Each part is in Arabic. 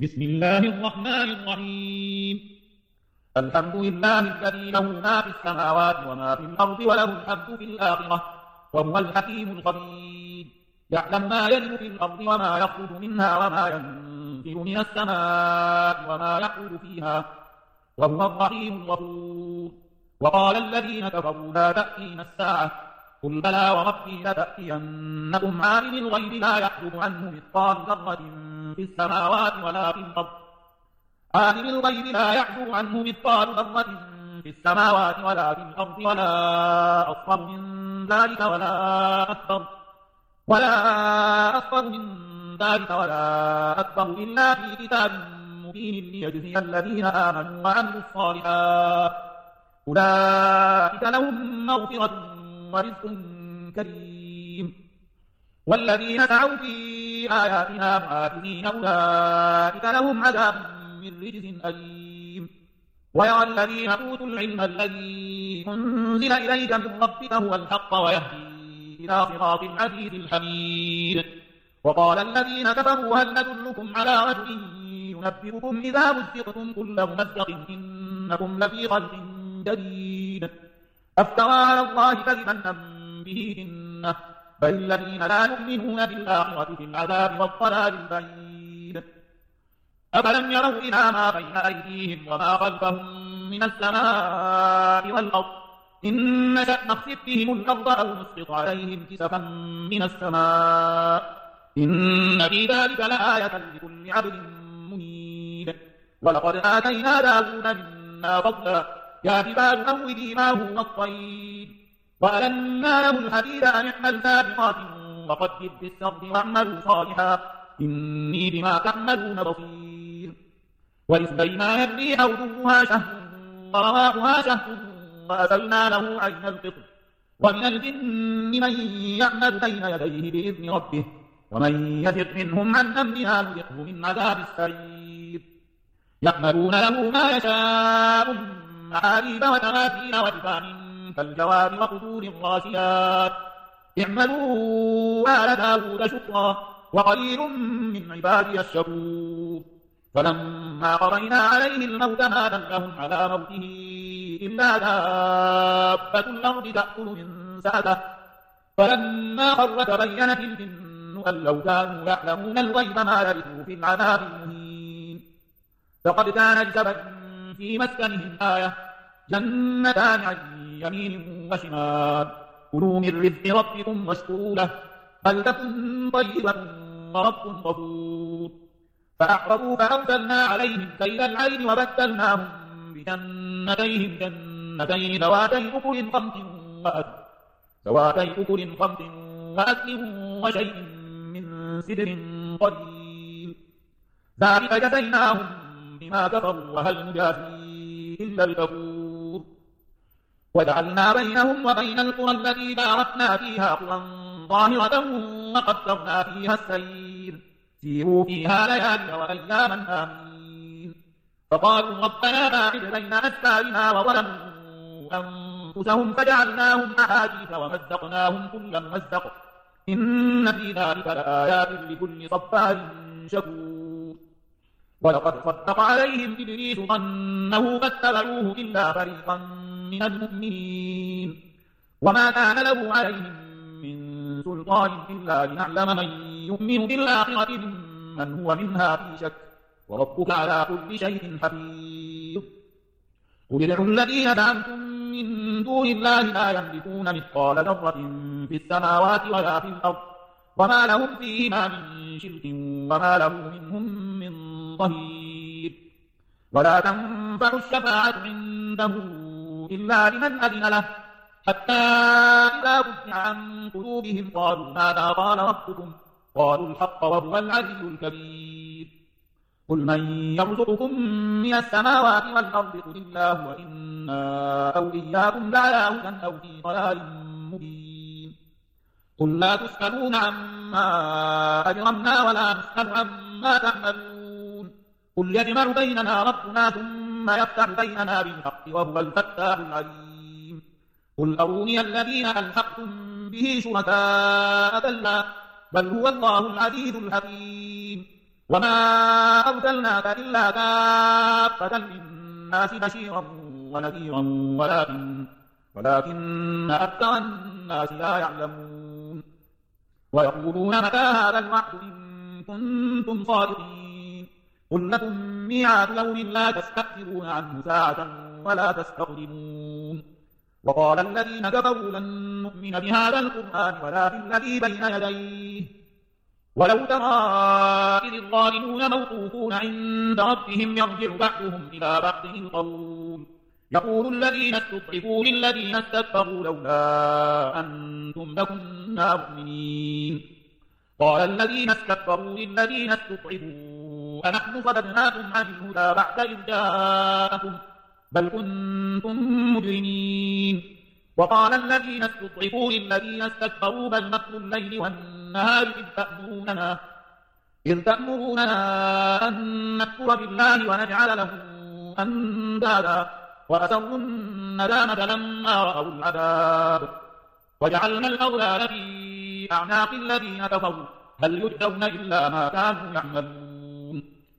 بسم الله الرحمن الرحيم. الحمد لله الذي له ما في السماوات وما في الأرض وله الحمد في الآخرة وهو الحكيم الخبير. يعلم ما يلد في الأرض وما يخرج منها وما ينزل من السماء وما يحول فيها وهو الرحيم الغفور. وقال الذين كفروا لا تأتينا الساعة. قل بلى وربي لتأتينكم عالم الغيب لا يحجب عنه مثقال ذرة في السماوات ولا في الأرض. عالم الغيب لا يحجب عنه مثقال ذرة في السماوات ولا في الأرض ولا أصغر من ذلك ولا أكبر. ولا أصغر من ذلك ولا أكبر إلا في كتاب مبين ليجزي الذين آمنوا وعملوا الصالحات. أولئك لهم مغفرة ورزق كريم. والذين سعوا في آياتنا معاجزين أولئك لهم عذاب من رجز أليم. ويرى الذين أوتوا العلم الذي أنزل إليك من ربك هو الحق ويهدي إلى صراط العزيز الحميد. وقال الذين كفروا هل ندلكم على رجل ينبئكم إذا مزقتم كل ممزق إنكم لفي خلق جديد. أفترى على الله كذبا أم به جنة بل الذين لا يؤمنون بالآخرة في العذاب والضلال البعيد. أفلم يروا إلى ما بين أيديهم وما خلفهم من السماء والأرض إن نشأ نخسف بهم الأرض أو نسقط عليهم كسفا من السماء إن في ذلك لآية لكل عبد منيب. ولقد آتينا داود منا فضلا يا جبال أوبي ما هو الطيب وألنا له الحديد أن اعمل سابقات وقدر في السرد واعملوا صالحا إني بما تعملون بصير. ولسليمان الريح غدوها شهر ورواحها شهر وأسلنا له عين القطر. ومن الجن من يعمل بين يديه بإذن ربه ومن يزغ منهم عن أمرنا نذقه من عذاب السعير. يعملون له ما يشاء من محاريب وتماثيل وجفان كالجواب وقدور الراسيات اعملوا آل داود شكرا وقليل من عبادي الشكور. فلما قضينا عليه الموت ما دلهم على موته إلا دابة الأرض تأكل من سأته فلما خر تبينت الجن أن لو كانوا يعلمون الغيب ما لبثوا في العذاب المهين. فقد كان لسبب في مسكنهم آية جنتان عن يمين وشمال. كلوا من رزق ربكم واشكروا له بلدة طيبة ورب غفور. فأعرضوا فأرسلنا عليهم سيل العين وبدلناهم بجنتيهم جنتين ذواتي أكل خمس وأكل. ذواتي أكل خمس وأكل وشيء من سدر قليل. ذلك جزيناهم بما كفروا. وهل نجازي إلا الكفور وجعلنا بينهم وبين القرى التي باركنا فيها قرى ظاهرة وقدرنا فيها السير. سيروا فيها ليالي وأياما آمين. فقالوا ربنا باعد بين أسفارنا وظلموا أنفسهم فجعلناهم أحاديث ومزقناهم كل ممزق إن في ذلك لآيات لكل صبار شكور. ولقد صدق عليهم إبليس ظنه فاتبعوه إلا فريقا من المؤمنين. وما كان له عليهم من سلطان إلا لنعلم من يؤمن بالآخرة ممن هو منها في شك. وربك على كل شيء حفيظ. قل ادعوا الذين دعمتم من دون الله لا يملكون مثقال ذرة في السماوات ولا في الأرض. وما لهم فيهما من شرك وما له منهم من ظهير ولا تنفع الشفاعة عنده إلا لمن أذن له. حتى إذا فزع عن قلوبهم قالوا ماذا قال ربكم؟ قالوا الحق وهو العزيز الكبير. قل من يرزقكم من السماوات والأرض قل الله وإنا أو إياكم لعلى هدى أو في ضلال مبين. قل لا تسألون عما أجرمنا ولا نسأل عما تعملون. قل يجمع بيننا ربنا ثم يفتح بيننا بالحق وهو الفتاح العليم. قل أروني الذين ألحقتم به شركاء كلا بل هو الله العزيز الحكيم. وما أرسلناك إلا كافة للناس بشيرا ونذيرا ولكن ولكن أكثر الناس لا يعلمون. ويقولون متى هذا الوعد إن كنتم صادقين؟ قل لكم ميعاد يوم لا تستأخرون عنه ساعة ولا تستقدمون. وقال الذين كفروا لن نؤمن بهذا القرآن ولا بالذي بين يديه. ولو ترى إذ الظالمون موقوفون عند ربهم يرجع بعضهم إلى بعض القول. يقول الذين استضعفوا للذين استكبروا لولا أنتم لكنا مؤمنين. قال الذين استكبروا للذين استضعفوا أنحن صددناكم عن الهدى بعد إذ جاءكم بل كنتم مجرمين. وقال الذين استضعفوا للذين استكبروا بل مكر الليل والنهار إذ تأمروننا إذ تأمروننا أن نكفر بالله ونجعل له أندادا وأسروا الندامة لما رأوا العذاب. وجعلنا الأغلال في أعناق الذين كفروا هل يجزون إلا ما كانوا يعملون؟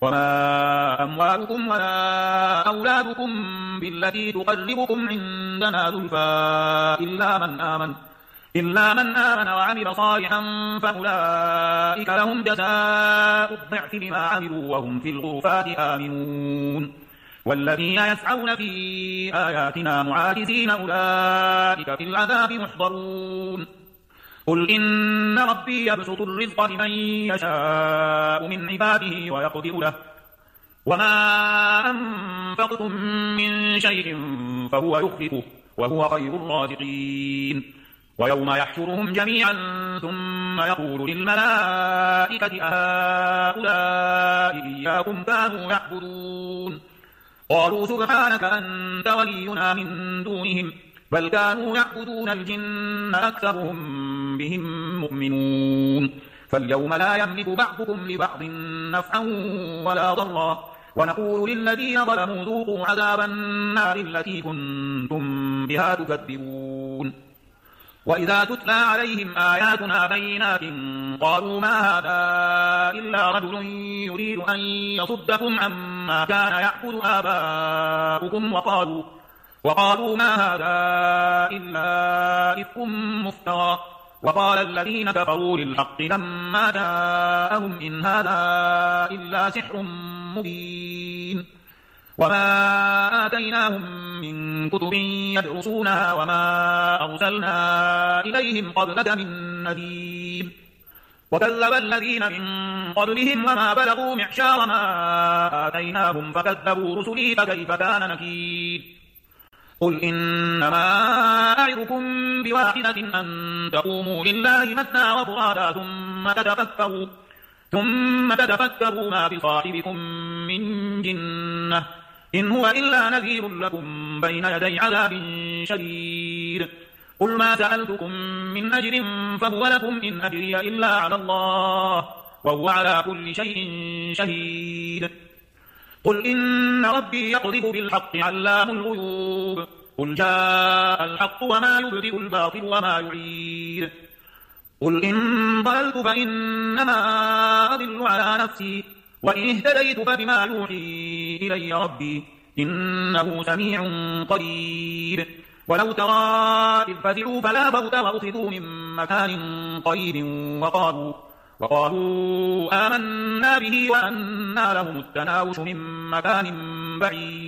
وما أموالكم ولا أولادكم بالتي تقربكم عندنا زلفى إلا من آمن إلا من آمن وعمل صالحا فأولئك لهم جزاء الضعف بما عملوا وهم في الغرفات آمنون. والذين يسعون في آياتنا معاجزين أولئك في العذاب محضرون. قل إن ربي يبسط الرزق لمن يشاء من عباده ويقدر له وما أنفقتم من شيء فهو يخلفه وهو خير الرازقين ويوم يحشرهم جميعا ثم يقول للملائكة أهؤلاء إياكم كانوا يعبدون قالوا سبحانك أنت ولينا من دونهم بل كانوا يعبدون الجن أكثرهم بهم مؤمنون. فاليوم لا يملك بعضكم لبعض نفعا ولا ضرا. ونقول للذين ظلموا ذوقوا عذاب النار التي كنتم بها تكذبون. وإذا تتلى عليهم آياتنا بينات قالوا ما هذا إلا رجل يريد أن يصدكم عما كان يعبد آباؤكم وقالوا وقالوا ما هذا إلا إفك مفترى. وقال الذين كفروا للحق لما جاءهم إن هذا إلا سحر مبين. وما آتيناهم من كتب يدرسونها وما أرسلنا إليهم قبلك من نذير. وكذب الذين من قبلهم وما بلغوا معشار ما آتيناهم فكذبوا رسلي فكيف كان نكير. قل إنما أعظكم بواحدة أن تقوموا لله مثنى وفرادا ثم تتفكروا ثم تتفكروا ما بصاحبكم من جنة. إن هو إلا نذير لكم بين يدي عذاب شديد. قل ما سألتكم من أجر فهو لكم إن أجري إلا على الله وهو على كل شيء شهيد. قل إن ربي يقذف بالحق علام الغيوب. قل جاء الحق وما يبدئ الباطل وما يعيد. قل إن ضللت فإنما أضل على نفسي وإن اهتديت فبما يوحي إلي ربي إنه سميع قريب. ولو ترى إذ فزعوا فلا بوت وأخذوا من مكان قريب وقالوا وقالوا آمنا به وأنا لهم التناوش من مكان بعيد.